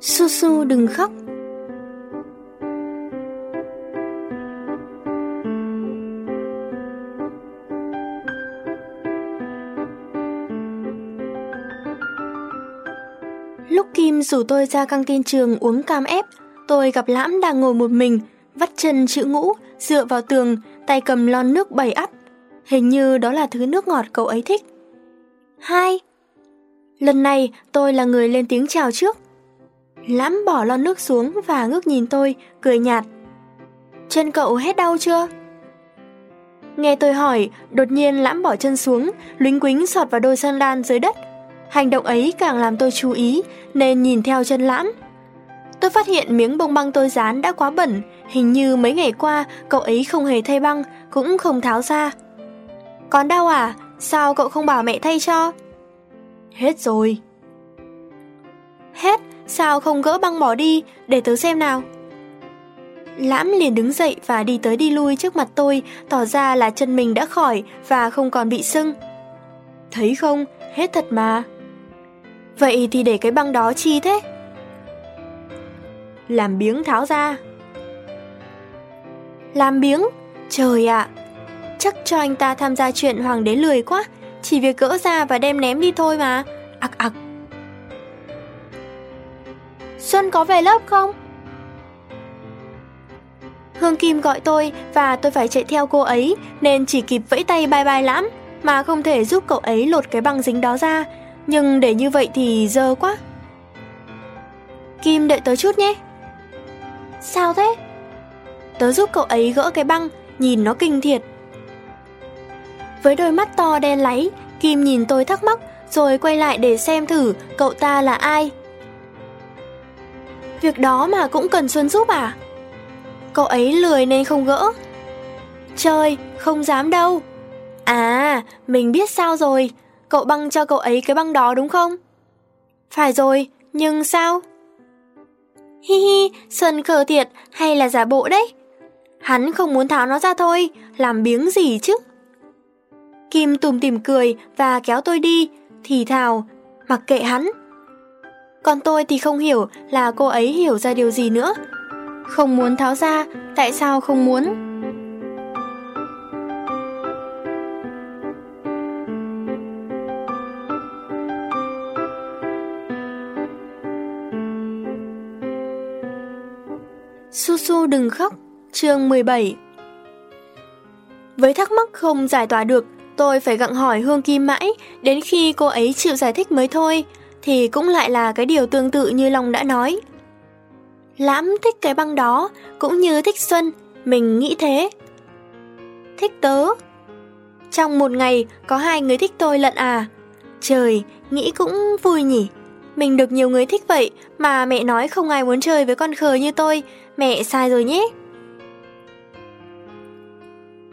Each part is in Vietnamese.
Su Su đừng khóc. Lúc Kim rủ tôi ra căng tin trường uống cam ép, tôi gặp Lãm đang ngồi một mình, vắt chân chữ ngũ, dựa vào tường, tay cầm lon nước bảy ắp. Hình như đó là thứ nước ngọt cậu ấy thích. Hai. Lần này tôi là người lên tiếng chào trước. Lãm bỏ lon nước xuống và ngước nhìn tôi, cười nhạt. Chân cậu hết đau chưa? Nghe tôi hỏi, đột nhiên Lãm bỏ chân xuống, lính quính sọt vào đôi sandal dưới đất. Hành động ấy càng làm tôi chú ý, nên nhìn theo chân Lãm. Tôi phát hiện miếng bông băng tôi dán đã quá bẩn, hình như mấy ngày qua cậu ấy không hề thay băng, cũng không tháo ra. Còn đau à? Sao cậu không bảo mẹ thay cho? Hết rồi. Hết, sao không gỡ băng bỏ đi, để tớ xem nào. Lãm liền đứng dậy và đi tới đi lui trước mặt tôi, tỏ ra là chân mình đã khỏi và không còn bị sưng. Thấy không, hết thật mà. Vậy thì để cái băng đó chi thế? Làm biếng tháo ra. Làm biếng? Trời ạ! Chắc cho anh ta tham gia chuyện hoàng đế lười quá, chỉ việc gỡ ra và đem ném đi thôi mà. Xuân có về lớp không? Hương Kim gọi tôi và tôi phải chạy theo cô ấy nên chỉ kịp vẫy tay bye bye lãm mà không thể giúp cậu ấy lột cái băng dính đó ra. Nhưng để như vậy thì dơ quá. Kim đợi tớ chút nhé. Sao thế? Tớ giúp cậu ấy gỡ cái băng, nhìn nó kinh thiệt. Với đôi mắt to đen láy, Kim nhìn tôi thắc mắc rồi quay lại để xem thử cậu ta là ai. Việc đó mà cũng cần Xuân giúp à? Cậu ấy lười nên không gỡ. Trời, không dám đâu. À, mình biết sao rồi, cậu băng cho cậu ấy cái băng đó đúng không? Phải rồi, nhưng sao? Hi hi, Xuân khờ thiệt hay là giả bộ đấy? Hắn không muốn tháo nó ra thôi, làm biếng gì chứ? Kim tùm tìm cười và kéo tôi đi, thì thào, mặc kệ hắn. Còn tôi thì không hiểu là cô ấy hiểu ra điều gì nữa. Không muốn tháo ra, tại sao không muốn? Su Su đừng khóc, chương 17 Với thắc mắc không giải tỏa được, tôi phải gặng hỏi Hương Kim mãi, đến khi cô ấy chịu giải thích mới thôi, thì cũng lại là cái điều tương tự như Long đã nói. Lãm thích cái băng đó, cũng như thích Xuân, mình nghĩ thế. Thích tớ. Trong một ngày, có hai người thích tôi lận à? Trời, nghĩ cũng vui nhỉ. Mình được nhiều người thích vậy, mà mẹ nói không ai muốn chơi với con khờ như tôi, mẹ sai rồi nhé.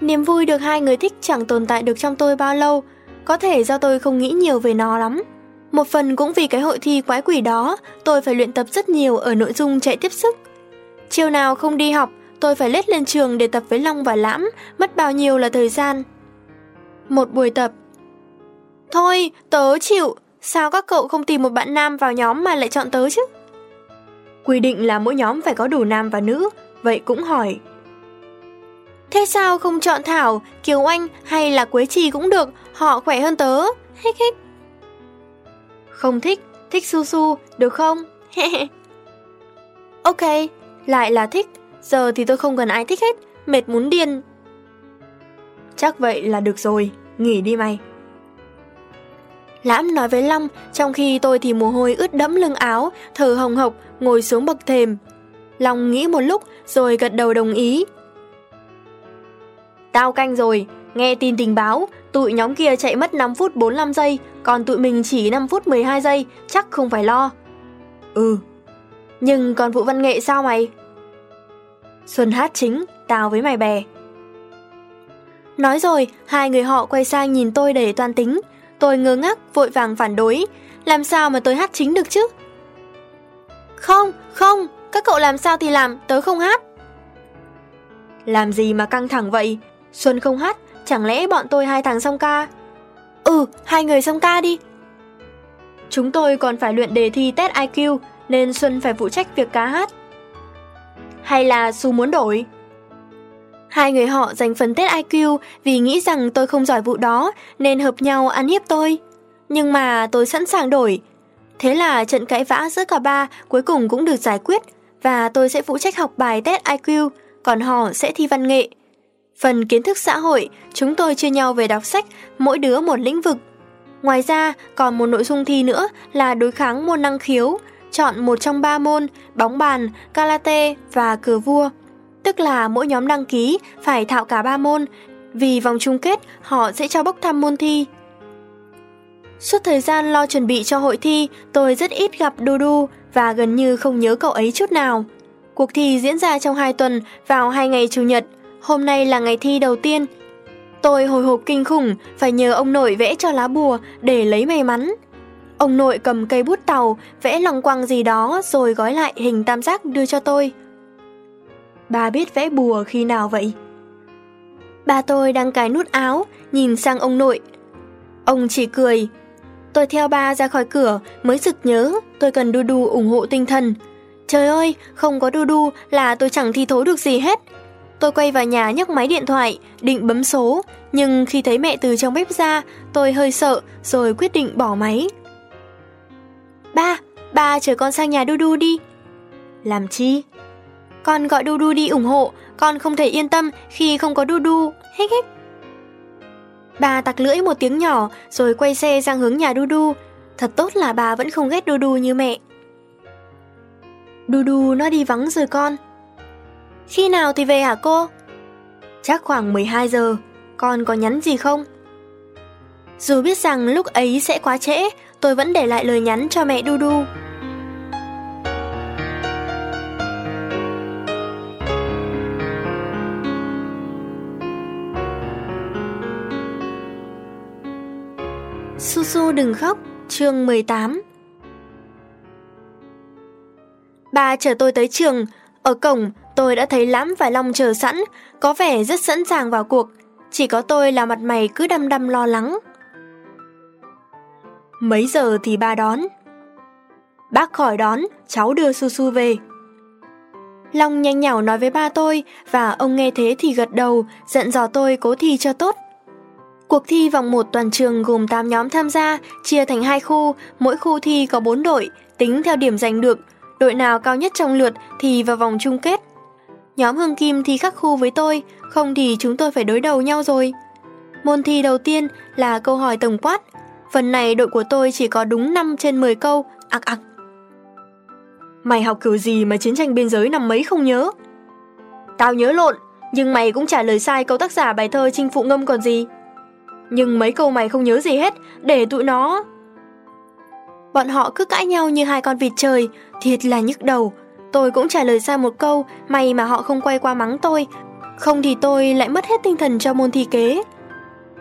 Niềm vui được hai người thích chẳng tồn tại được trong tôi bao lâu, có thể do tôi không nghĩ nhiều về nó lắm. Một phần cũng vì cái hội thi quái quỷ đó, tôi phải luyện tập rất nhiều ở nội dung chạy tiếp sức. Chiều nào không đi học, tôi phải lết lên trường để tập với Long và Lãm, mất bao nhiêu là thời gian. Một buổi tập. Thôi, tớ chịu, sao các cậu không tìm một bạn nam vào nhóm mà lại chọn tớ chứ? Quy định là mỗi nhóm phải có đủ nam và nữ, vậy cũng hỏi. Thế sao không chọn Thảo, Kiều Anh hay là Quế Trì cũng được, họ khỏe hơn tớ, hích hích. Không thích, thích su su, được không? ok, lại là thích, giờ thì tôi không cần ai thích hết, mệt muốn điên. Chắc vậy là được rồi, nghỉ đi mày. Lãm nói với Long, trong khi tôi thì mồ hôi ướt đẫm lưng áo, thở hồng hộc, ngồi xuống bậc thềm. Long nghĩ một lúc rồi gật đầu đồng ý. Tao canh rồi, nghe tin tình báo, tụi nhóm kia chạy mất 5 phút 45 giây, còn tụi mình chỉ 5 phút 12 giây, chắc không phải lo. Ừ. Nhưng còn vụ văn nghệ sao mày? Xuân hát chính, tao với mày bè. Nói rồi, hai người họ quay sang nhìn tôi đầy toan tính. Tôi ngơ ngác, vội vàng phản đối. Làm sao mà tôi hát chính được chứ? Không, không, các cậu làm sao thì làm, tớ không hát. Làm gì mà căng thẳng vậy? Xuân không hát, chẳng lẽ bọn tôi hai thằng song ca? Ừ, hai người song ca đi. Chúng tôi còn phải luyện đề thi test IQ, nên Xuân phải phụ trách việc cá hát. Hay là Su muốn đổi? Hai người họ giành phần tết IQ vì nghĩ rằng tôi không giỏi vụ đó nên hợp nhau ăn hiếp tôi. Nhưng mà tôi sẵn sàng đổi. Thế là trận cãi vã giữa cả ba cuối cùng cũng được giải quyết và tôi sẽ phụ trách học bài test IQ, còn họ sẽ thi văn nghệ. Phần kiến thức xã hội, chúng tôi chia nhau về đọc sách, mỗi đứa một lĩnh vực. Ngoài ra, còn một nội dung thi nữa là đối kháng môn năng khiếu, chọn một trong ba môn, bóng bàn, karate và cờ vua. Tức là mỗi nhóm đăng ký phải thạo cả ba môn, vì vòng chung kết họ sẽ cho bốc thăm môn thi. Suốt thời gian lo chuẩn bị cho hội thi, tôi rất ít gặp Dudu và gần như không nhớ cậu ấy chút nào. Cuộc thi diễn ra trong 2 tuần vào hai ngày Chủ nhật, hôm nay là ngày thi đầu tiên. Tôi hồi hộp kinh khủng, phải nhờ ông nội vẽ cho lá bùa để lấy may mắn. Ông nội cầm cây bút tàu, vẽ lòng quăng gì đó rồi gói lại hình tam giác đưa cho tôi. Bà biết vẽ bùa khi nào vậy? Bà tôi đang cài nút áo, nhìn sang ông nội. Ông chỉ cười. Tôi theo ba ra khỏi cửa mới sực nhớ tôi cần đu đu ủng hộ tinh thần. Trời ơi, không có đu đu là tôi chẳng thi thố được gì hết. Tôi quay vào nhà nhấc máy điện thoại, định bấm số, nhưng khi thấy mẹ từ trong bếp ra, tôi hơi sợ rồi quyết định bỏ máy. Ba, ba chở con sang nhà du du đi. Làm chi? Con gọi du du đi ủng hộ, con không thể yên tâm khi không có du du hích hích. Bà tặc lưỡi một tiếng nhỏ rồi quay xe sang hướng nhà du du Thật tốt là bà vẫn không ghét du du như mẹ. du du nó đi vắng rồi con. Khi nào thì về hả cô? Chắc khoảng 12 giờ, con có nhắn gì không? Dù biết rằng lúc ấy sẽ quá trễ, tôi vẫn để lại lời nhắn cho mẹ Du Du. Su Su đừng khóc, chương 18 Ba chở tôi tới trường, ở cổng tôi đã thấy Lãm và Long chờ sẵn, có vẻ rất sẵn sàng vào cuộc. Chỉ có tôi là mặt mày cứ đăm đăm lo lắng. Mấy giờ thì ba đón? Bác khỏi đón, cháu đưa Su Su về. Long nhanh nhảu nói với ba tôi và ông nghe thế thì gật đầu, dặn dò tôi cố thi cho tốt. Cuộc thi vòng 1 toàn trường gồm 8 nhóm tham gia, chia thành hai khu, mỗi khu thi có 4 đội, tính theo điểm giành được. Đội nào cao nhất trong lượt thì vào vòng chung kết. Nhóm hưng Kim thi khắc khu với tôi, không thì chúng tôi phải đối đầu nhau rồi. Môn thi đầu tiên là câu hỏi tổng quát. Phần này đội của tôi chỉ có đúng 5 trên 10 câu, ạc ạc. Mày học kiểu gì mà chiến tranh biên giới năm mấy không nhớ? Tao nhớ lộn, nhưng mày cũng trả lời sai câu tác giả bài thơ chinh phụ ngâm còn gì. Nhưng mấy câu mày không nhớ gì hết, để tụi nó... Bọn họ cứ cãi nhau như hai con vịt trời, thiệt là nhức đầu. Tôi cũng trả lời sai một câu, may mà họ không quay qua mắng tôi, không thì tôi lại mất hết tinh thần cho môn thi kế.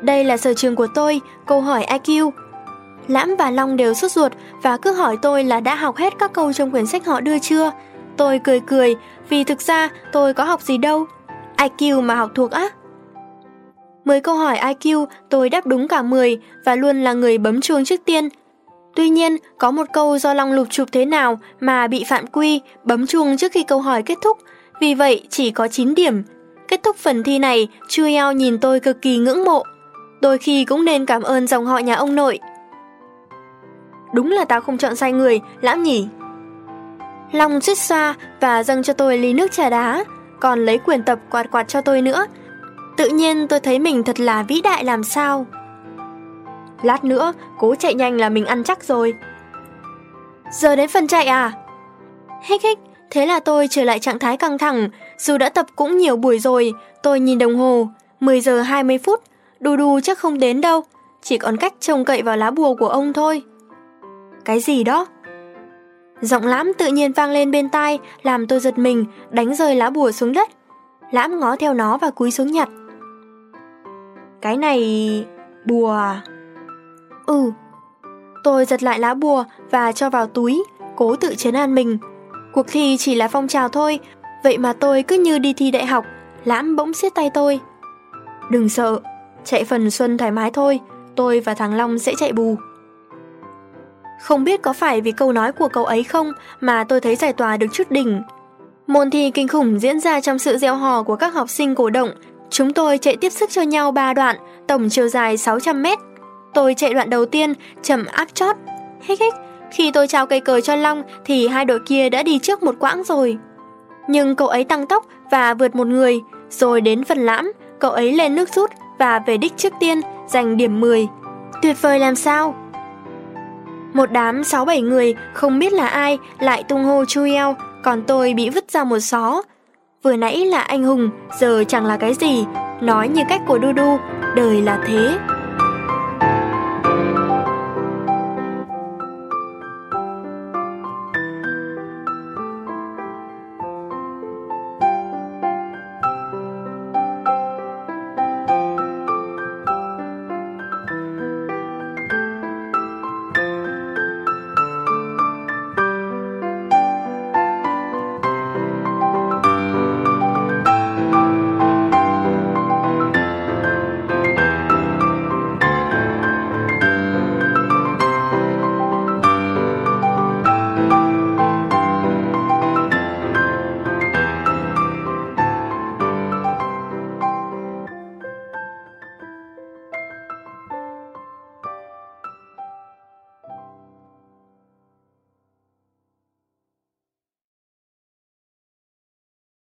Đây là sở trường của tôi, câu hỏi IQ. Lãm và Long đều sốt ruột và cứ hỏi tôi là đã học hết các câu trong quyển sách họ đưa chưa. Tôi cười cười, vì thực ra tôi có học gì đâu. IQ mà học thuộc á. 10 câu hỏi IQ tôi đáp đúng cả 10 và luôn là người bấm chuông trước tiên. Tuy nhiên, có một câu do Long lục chụp thế nào mà bị phạm quy, bấm chuông trước khi câu hỏi kết thúc, vì vậy chỉ có 9 điểm. Kết thúc phần thi này, Chu Yao nhìn tôi cực kỳ ngưỡng mộ. Đôi khi cũng nên cảm ơn dòng họ nhà ông nội. Đúng là tao không chọn sai người, lãm nhỉ. Long suýt xoa và dâng cho tôi ly nước trà đá, còn lấy quyển tập quạt quạt cho tôi nữa, Tự nhiên tôi thấy mình thật là vĩ đại làm sao. Lát nữa, cố chạy nhanh là mình ăn chắc rồi. Giờ đến phần chạy à? Hích hích, thế là tôi trở lại trạng thái căng thẳng, dù đã tập cũng nhiều buổi rồi, tôi nhìn đồng hồ, 10 giờ 20 phút, đù đù chắc không đến đâu, chỉ còn cách trông cậy vào lá bùa của ông thôi. Cái gì đó? Giọng lãm tự nhiên vang lên bên tai, làm tôi giật mình, đánh rơi lá bùa xuống đất. Lãm ngó theo nó và cúi xuống nhặt. Cái này... bùa à? Ừ. Tôi giật lại lá bùa và cho vào túi, cố tự trấn an mình. Cuộc thi chỉ là phong trào thôi, vậy mà tôi cứ như đi thi đại học, lãm bỗng siết tay tôi. Đừng sợ, chạy phần xuân thoải mái thôi, tôi và thằng Long sẽ chạy bù. Không biết có phải vì câu nói của cậu ấy không mà tôi thấy giải tỏa được chút đỉnh. Môn thi kinh khủng diễn ra trong sự reo hò của các học sinh cổ động. Chúng tôi chạy tiếp sức cho nhau 3 đoạn, tổng chiều dài 600 mét. Tôi chạy đoạn đầu tiên, chậm áp chót. Hích hích, khi tôi trao cây cờ cho Long thì hai đội kia đã đi trước một quãng rồi. Nhưng cậu ấy tăng tốc và vượt một người, rồi đến phần lãm, cậu ấy lên nước rút và về đích trước tiên, giành điểm 10. Tuyệt vời làm sao? Một đám 6-7 người không biết là ai lại tung hô chui eo, còn tôi bị vứt ra một xó. Vừa nãy là anh hùng, giờ chẳng là cái gì, nói như cách của Đu Đu, đời là thế.